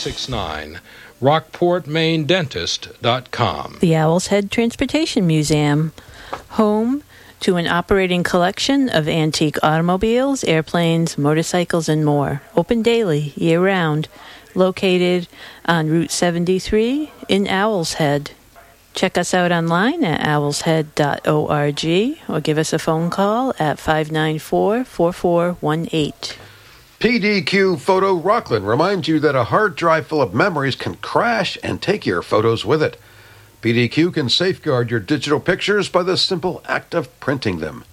569 rockportmaindentist.com. The Owl's Head Transportation Museum, home to an operating collection of antique automobiles, airplanes, motorcycles, and more. Open daily, year round. Located on Route 73 in Owl's Head. Check us out online at owlshead.org or give us a phone call at 594 4418. PDQ Photo Rockland reminds you that a hard drive full of memories can crash and take your photos with it. PDQ can safeguard your digital pictures by the simple act of printing them.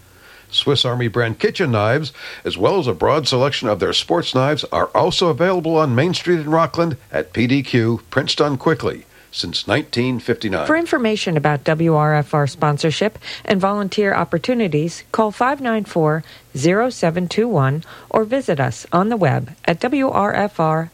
Swiss Army brand kitchen knives, as well as a broad selection of their sports knives, are also available on Main Street in Rockland at PDQ, prints done quickly since 1959. For information about WRFR sponsorship and volunteer opportunities, call 594 0721 or visit us on the web at wrfr.org.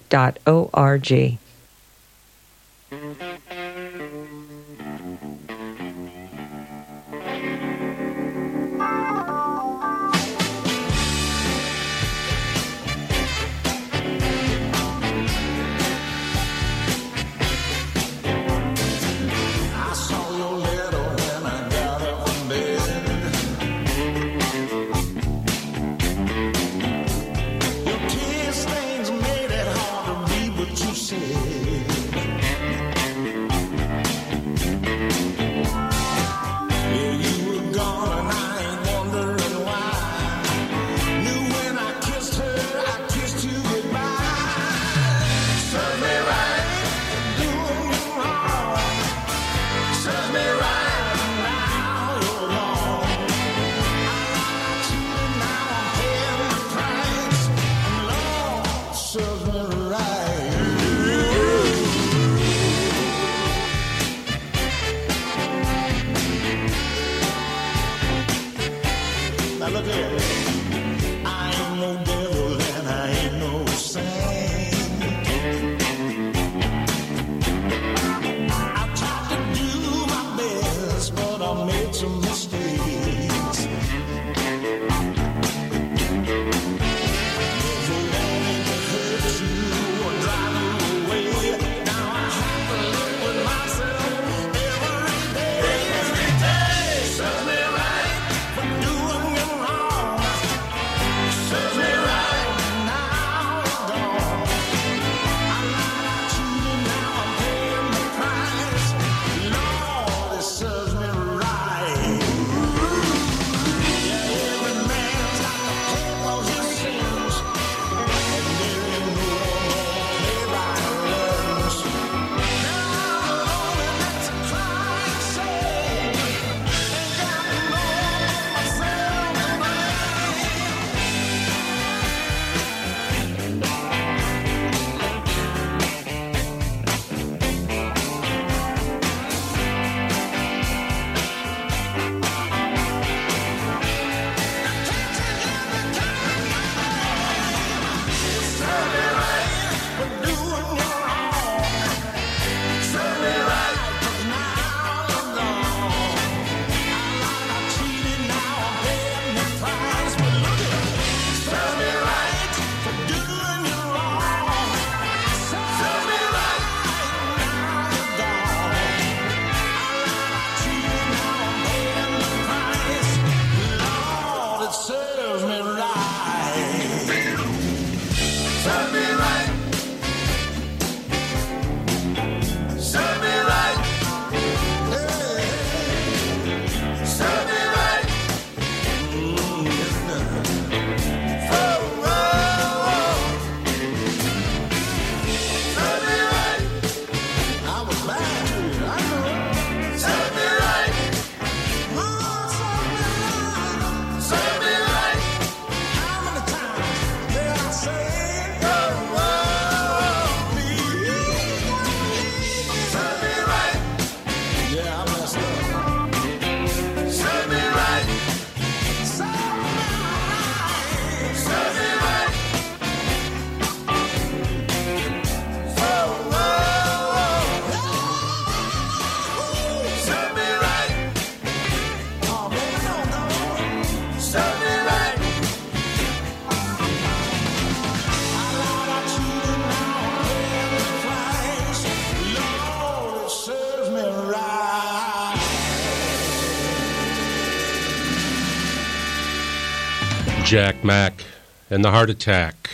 Jack Mack and the Heart Attack.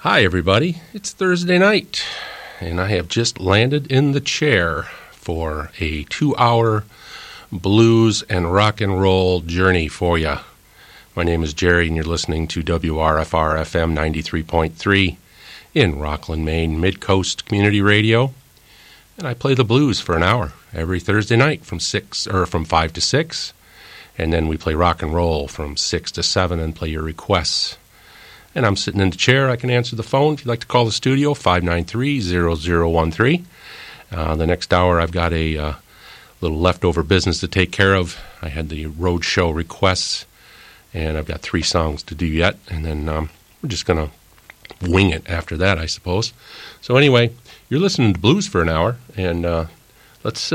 Hi, everybody. It's Thursday night, and I have just landed in the chair for a two hour blues and rock and roll journey for you. My name is Jerry, and you're listening to WRFR FM 93.3 in Rockland, Maine, Mid Coast Community Radio. And I play the blues for an hour every Thursday night from six or from five to six and then we play rock and roll from 6 to 7 and play your requests. And I'm sitting in the chair. I can answer the phone if you'd like to call the studio, 593 0013. Uh, the next hour, I've got a uh, little leftover business to take care of. I had the road show requests, and I've got three songs to do yet. And then um, we're just going to wing it after that, I suppose. So, anyway, you're listening to blues for an hour, and uh, let's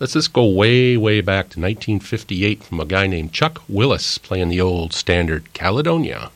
Let's just go way, way back to 1958 from a guy named Chuck Willis playing the old standard Caledonia.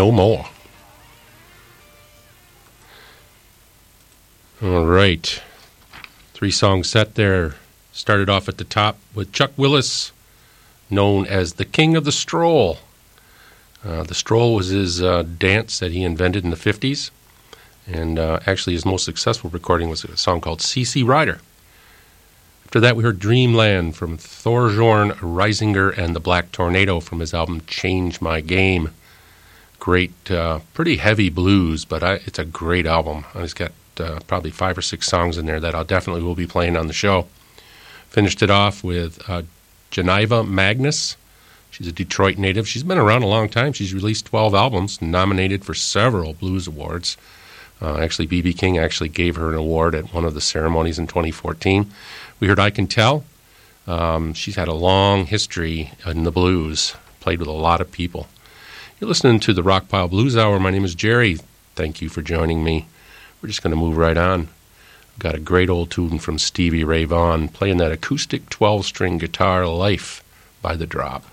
No more. All right. Three song set there. Started off at the top with Chuck Willis, known as the King of the Stroll. Uh, the Stroll was his uh, dance that he invented in the 50s. And uh, actually, his most successful recording was a song called CC Rider. After that, we heard Dreamland from Thorbjorn Risager and the Black Tornado from his album Change My Game. Great, uh, pretty heavy blues, but I, it's a great album. It's got uh, probably five or six songs in there that I'll definitely will be playing on the show. Finished it off with uh, Geneva Magnus. She's a Detroit native. She's been around a long time. She's released 12 albums, nominated for several blues awards. Uh, actually, B.B. King actually gave her an award at one of the ceremonies in 2014. We heard I Can Tell. Um, she's had a long history in the blues, played with a lot of people. You're listening to the Rockpile Blues Hour. My name is Jerry. Thank you for joining me. We're just going to move right on. Got a great old tune from Stevie Ray Vaughan playing that acoustic 12 string guitar Life by the Drop.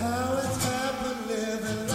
How it's happened, living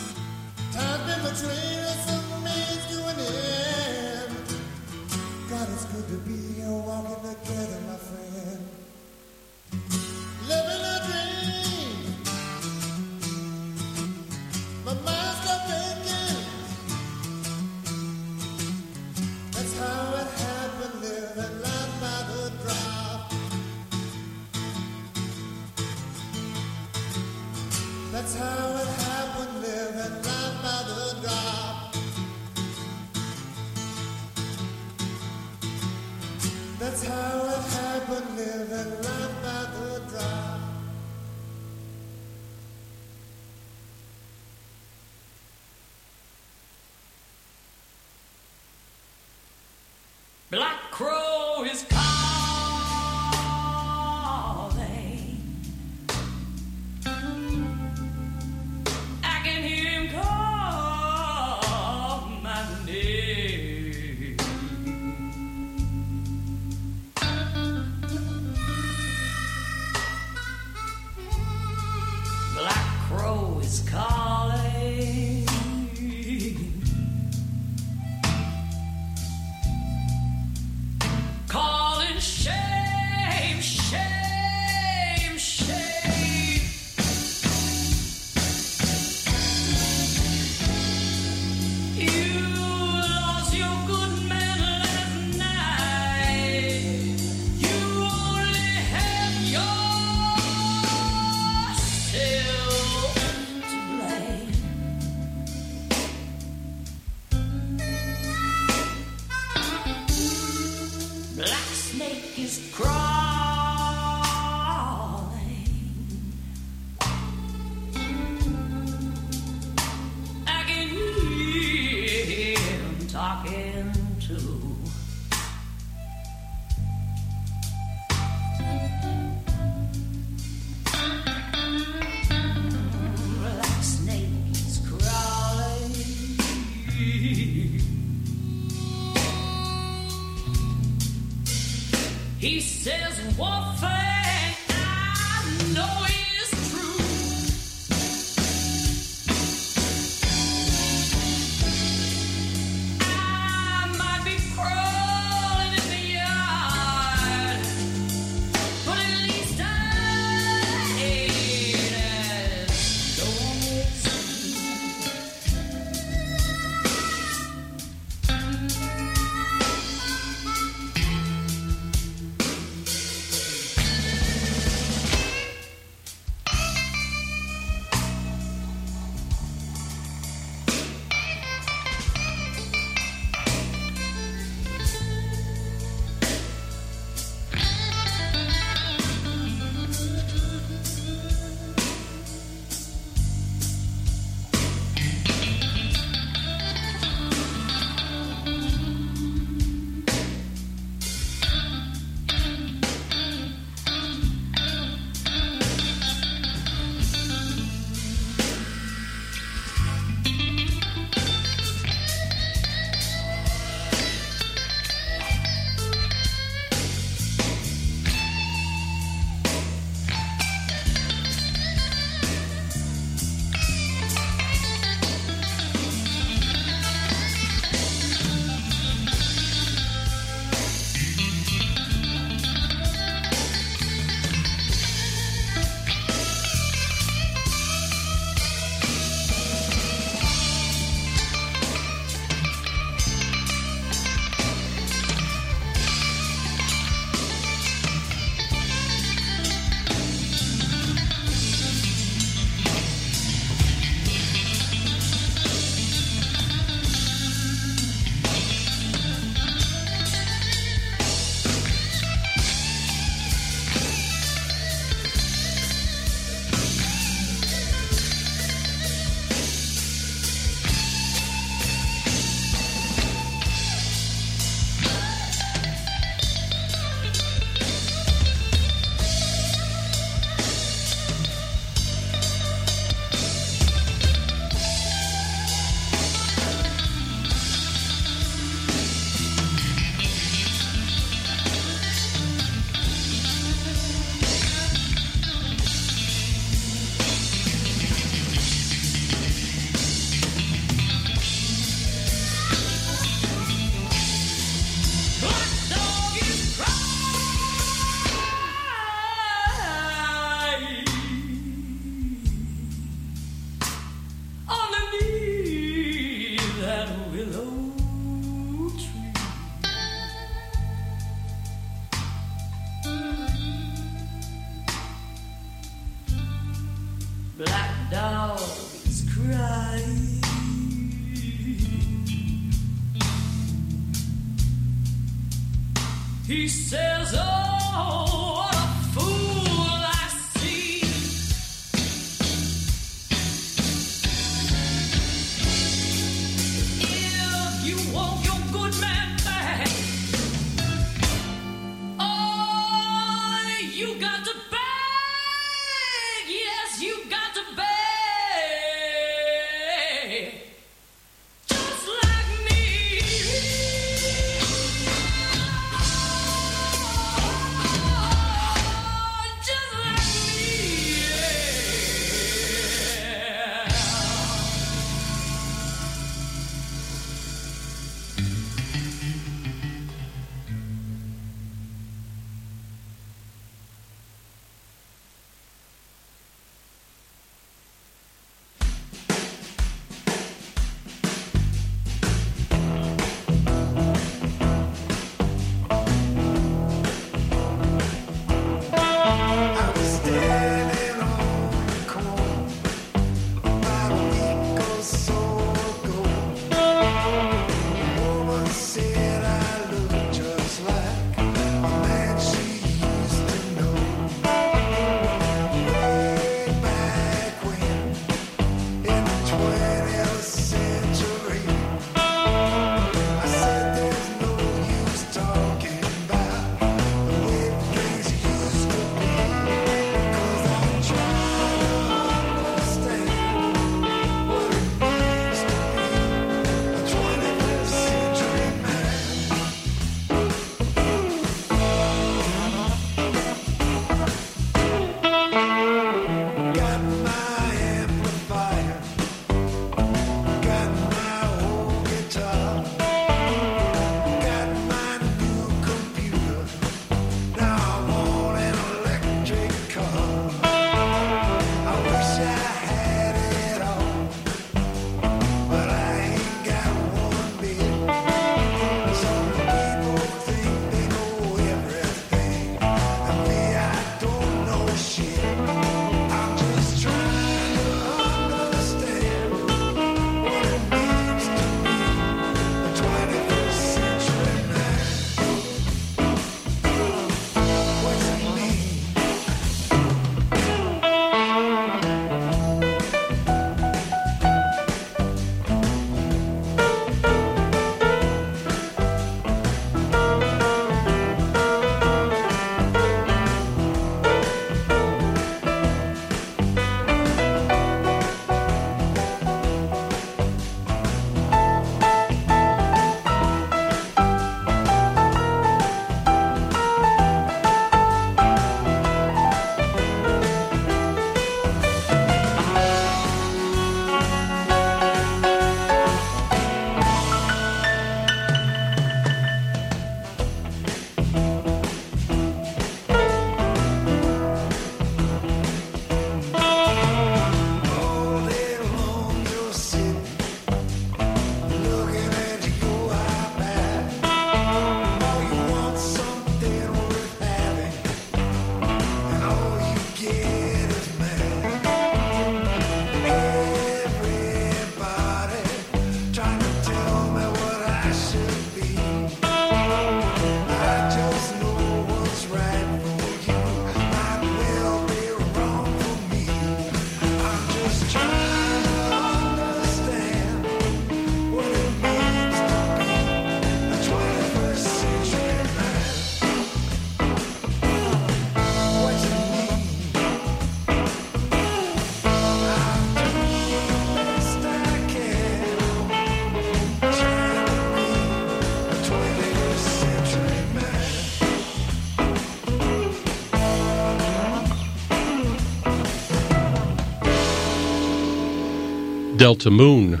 Delta Moon.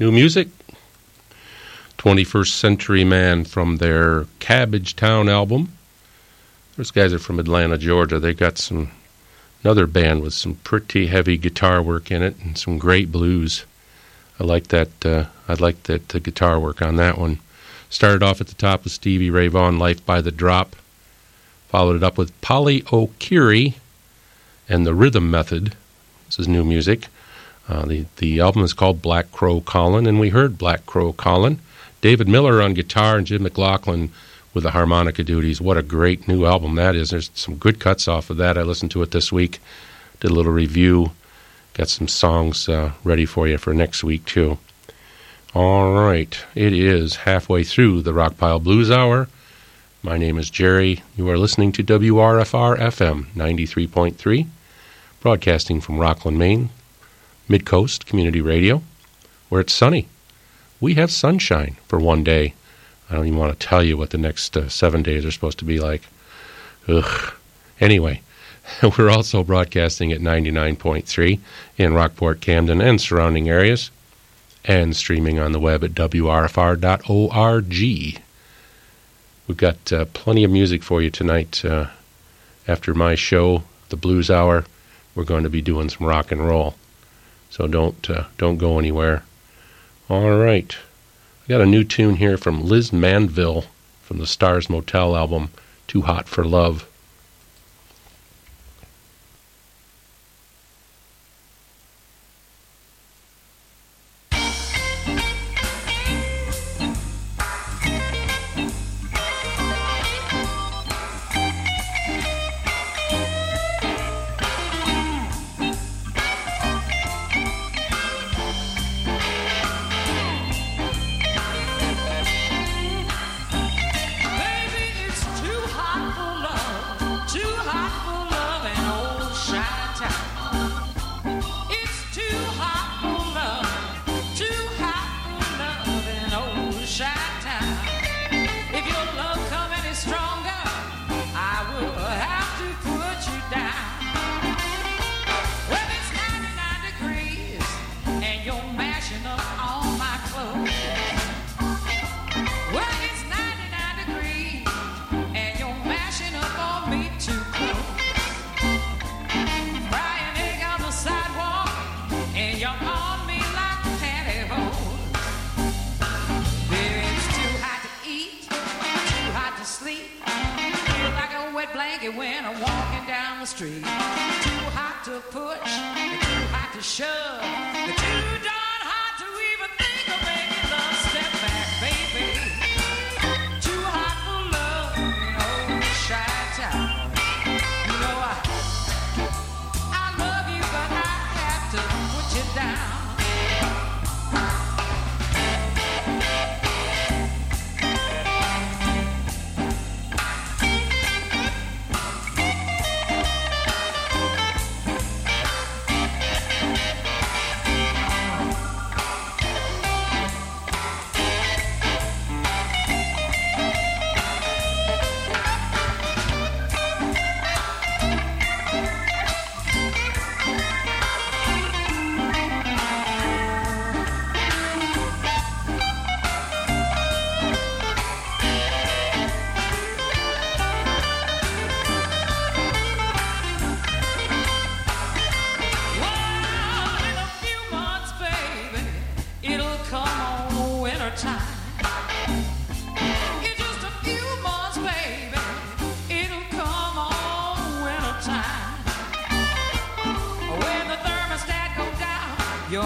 New music? 21st Century Man from their Cabbagetown album. Those guys are from Atlanta, Georgia. They got some another band with some pretty heavy guitar work in it and some great blues. I like that. Uh, I like that the guitar work on that one. Started off at the top with Stevie Ray Vaughan, "Life by the Drop." Followed it up with Polly O'Keary and the Rhythm Method. This is new music. Uh, the the album is called Black Crow Callin', and we heard Black Crow Callin'. David Miller on guitar and Jim McLaughlin with the harmonica duties. What a great new album that is. There's some good cuts off of that. I listened to it this week, did a little review, got some songs uh, ready for you for next week, too. All right, it is halfway through the Rockpile Blues Hour. My name is Jerry. You are listening to WRFR FM 93.3, broadcasting from Rockland, Maine, Midcoast Community Radio, where it's sunny. We have sunshine for one day. I don't even want to tell you what the next uh, seven days are supposed to be like. Ugh. Anyway, we're also broadcasting at 99.3 in Rockport, Camden, and surrounding areas, and streaming on the web at WRFR.org. We've got uh, plenty of music for you tonight. Uh, after my show, The Blues Hour, we're going to be doing some rock and roll. So don't, uh, don't go anywhere. All right. I got a new tune here from Liz Mandville from the Stars Motel album, Too Hot for Love.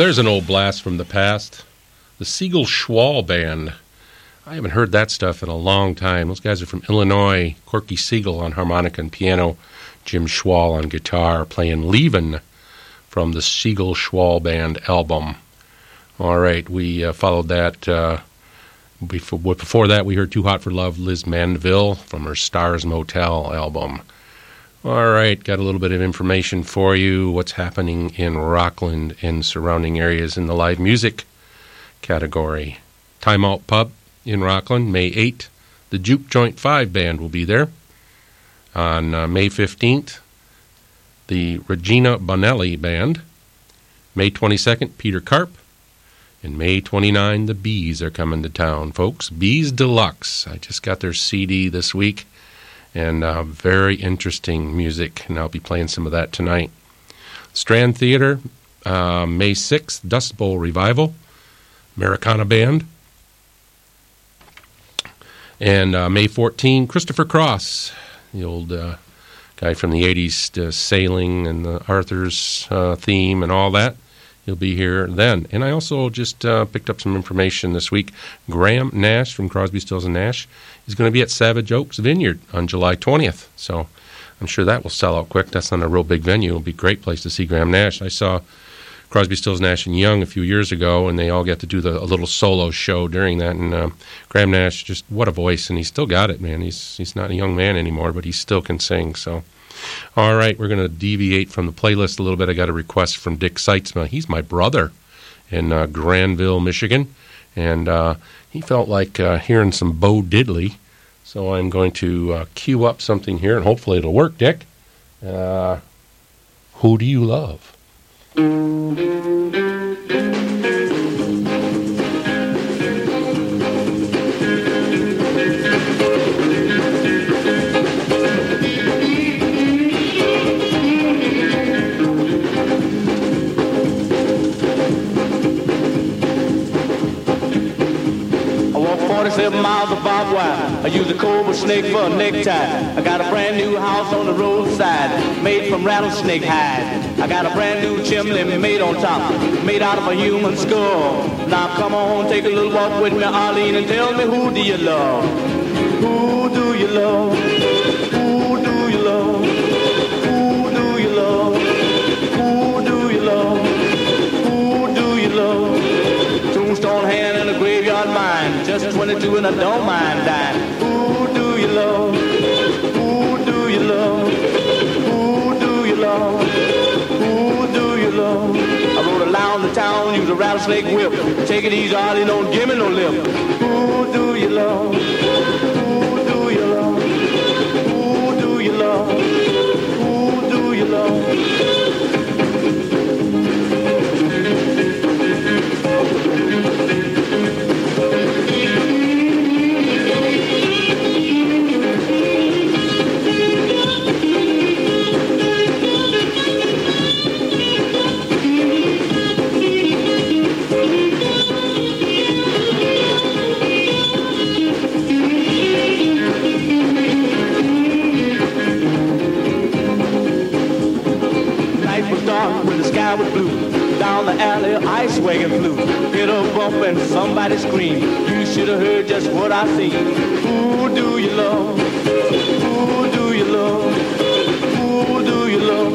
There's an old blast from the past. The Siegel Schwall Band. I haven't heard that stuff in a long time. Those guys are from Illinois. Corky Siegel on harmonica and piano. Jim Schwall on guitar, playing Leavin' from the Siegel Schwall Band album. All right, we uh, followed that. Uh, before, before that, we heard Too Hot for Love, Liz Mandville from her Stars Motel album. All right, got a little bit of information for you. What's happening in Rockland and surrounding areas in the live music category. Timeout Pub in Rockland, May 8th. The Juke Joint 5 Band will be there. On uh, May 15th, the Regina Bonelli Band. May 22nd, Peter Karp. And May 29, the Bees are coming to town, folks. Bees Deluxe. I just got their CD this week, and uh, very interesting music, and I'll be playing some of that tonight. Strand Theater, uh, May 6th, Dust Bowl Revival, Americana Band. And uh, May 14, Christopher Cross, the old guy from the 80s, uh, sailing and the Arthur's theme and all that. He'll be here then. And I also just picked up some information this week. Graham Nash from Crosby, Stills and Nash is going to be at Savage Oaks Vineyard on July 20th. So I'm sure that will sell out quick. That's not a real big venue. It'll be a great place to see Graham Nash. I saw Crosby, Stills, Nash and Young a few years ago, and they all got to do the, a little solo show during that. And uh, Graham Nash, just what a voice, and he's still got it, man. He's he's not a young man anymore, but he still can sing. So, all right, we're going to deviate from the playlist a little bit. I got a request from Dick Seitzma. He's my brother in uh, Grandville, Michigan, and uh, he felt like uh, hearing some Bo Diddley. So I'm going to uh, cue up something here, and hopefully it'll work, Dick. Uh, who do you love? I use a cobra snake for a necktie. I got a brand new house on the roadside, made from rattlesnake hide. I got a brand new chimney made on top, made out of a human skull. Now come on, take a little walk with me, Arlene, and tell me who do you love? Who do you love? Who do you love? Who do you love? Who do you love? Who do you love? Tombstone hand and a graveyard mind. Just 22 and I don't mind dying. Rattlesnake whip. Take it easy, Arlie, don't give me no lip. Who do you love? Who do you love? Who do you love? Who do you love? Sky was blue. Down the alley, ice wagon flew. Hit a bump and somebody screamed. You should have heard just what I seen. Who do you love? Who do you love? Who do you love?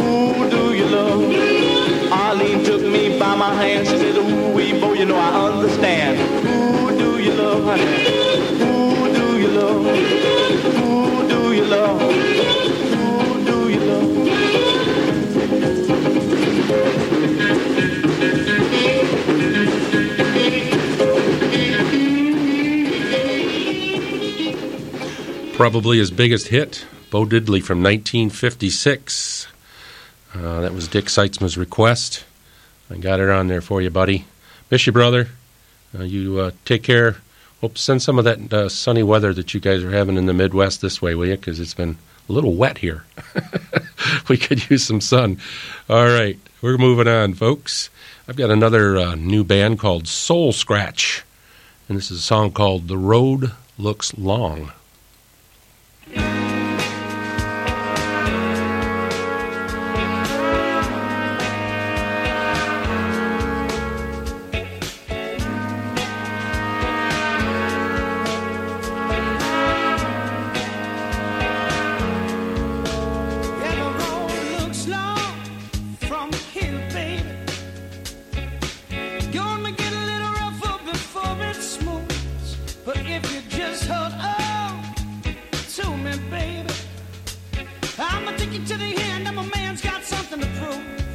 Who do you love? Arlene took me by my hand. She said, Ooh, wee, boy, you know I understand. Who do you love, honey? Who do you love? Who do you love? Probably his biggest hit, Bo Diddley from 1956. Uh, that was Dick Seitzma's request. I got it on there for you, buddy. Miss you, brother. Uh, you uh, take care. Hope send some of that uh, sunny weather that you guys are having in the Midwest this way, will you? Because it's been a little wet here. we could use some sun. All right, we're moving on, folks. I've got another uh, new band called Soul Scratch, and this is a song called The Road Looks Long. I'ma take you to the end. I'm a man's got something to prove.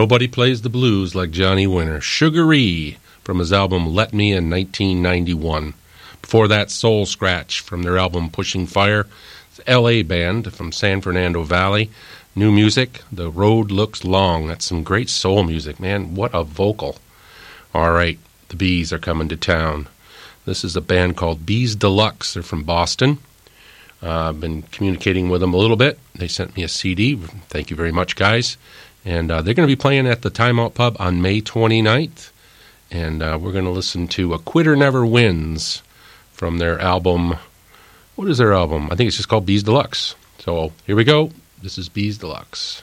Nobody plays the blues like Johnny Winter. Sugaree from his album Let Me in 1991. Before that, Soul Scratch from their album Pushing Fire. LA band from San Fernando Valley. New music, The Road Looks Long. That's some great soul music, man. What a vocal. All right, the Bees are coming to town. This is a band called Bees Deluxe. They're from Boston. Uh, I've been communicating with them a little bit. They sent me a CD. Thank you very much, guys. And uh, they're going to be playing at the Timeout Pub on May 29th. And uh, we're going to listen to A Quitter Never Wins from their album. What is their album? I think it's just called Bees Deluxe. So here we go. This is Bees Deluxe.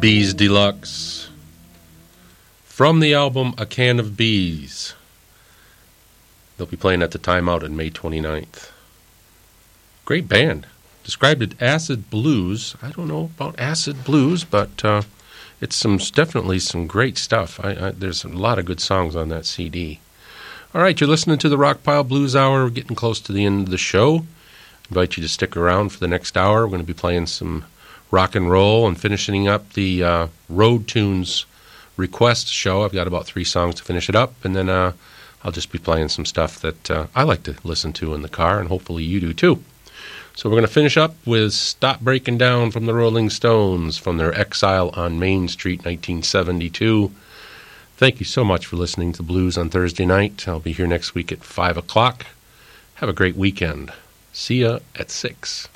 Bees Deluxe. From the album A Can of Bees. They'll be playing at the Timeout on May 29th. Great band. Described as acid blues. I don't know about acid blues, but uh, it's some definitely some great stuff. I, I, there's a lot of good songs on that CD. All right, you're listening to the Rockpile Blues Hour. We're getting close to the end of the show. invite you to stick around for the next hour. We're going to be playing some rock and roll and finishing up the uh, Road Tunes request show. I've got about three songs to finish it up, and then uh, I'll just be playing some stuff that uh, I like to listen to in the car, and hopefully you do too. So we're going to finish up with Stop Breaking Down from the Rolling Stones from their Exile on Main Street 1972. Thank you so much for listening to Blues on Thursday night. I'll be here next week at 5 o'clock. Have a great weekend. See ya at 6.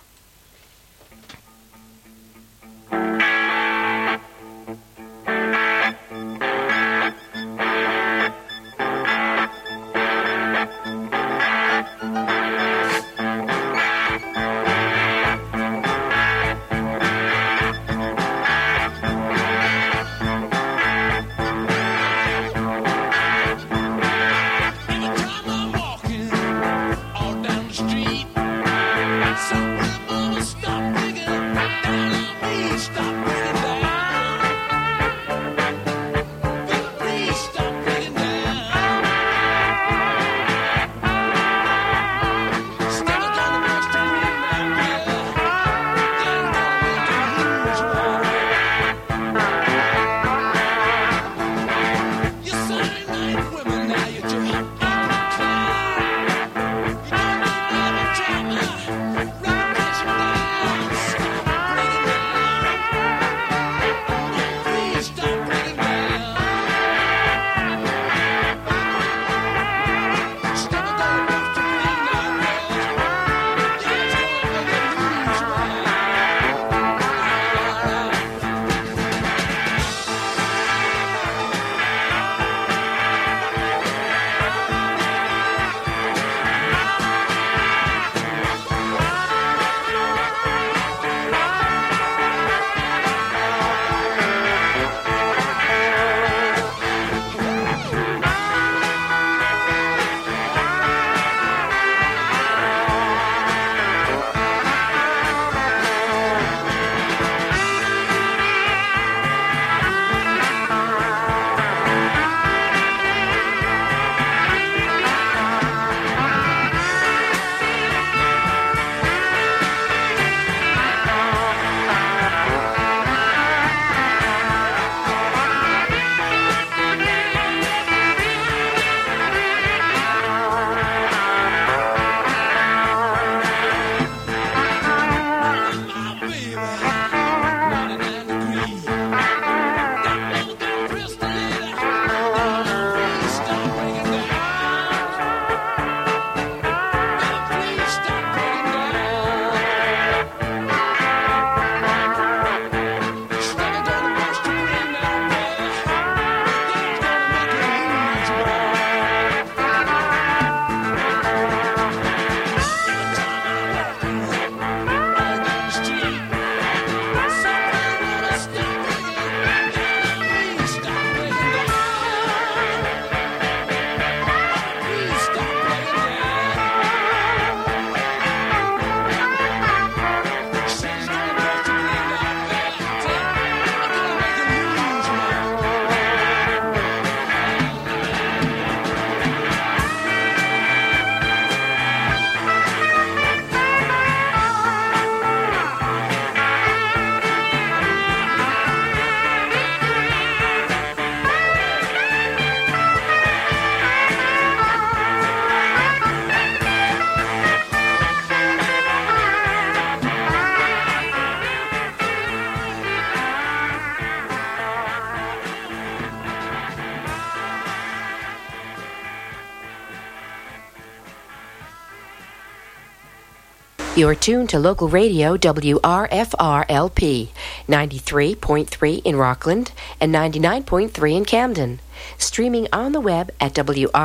You're tuned to local radio WRFR-LP, 93.3 in Rockland and 99.3 in Camden. Streaming on the web at WRFR.org.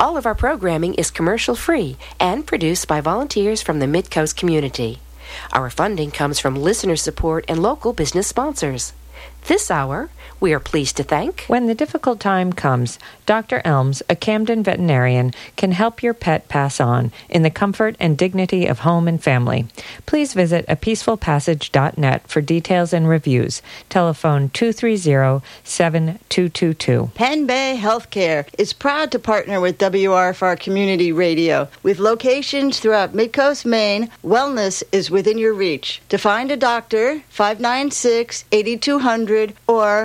All of our programming is commercial free and produced by volunteers from the Midcoast community. Our funding comes from listener support and local business sponsors. This hour, we are pleased to thank When the difficult time comes, Dr. Elms, a Camden veterinarian, can help your pet pass on in the comfort and dignity of home and family. Please visit apeacefulpassage.net for details and reviews. Telephone 230-7222. Pen Bay Healthcare is proud to partner with WRFR Community Radio. With locations throughout Midcoast, Maine, wellness is within your reach. To find a doctor, 596-8200 or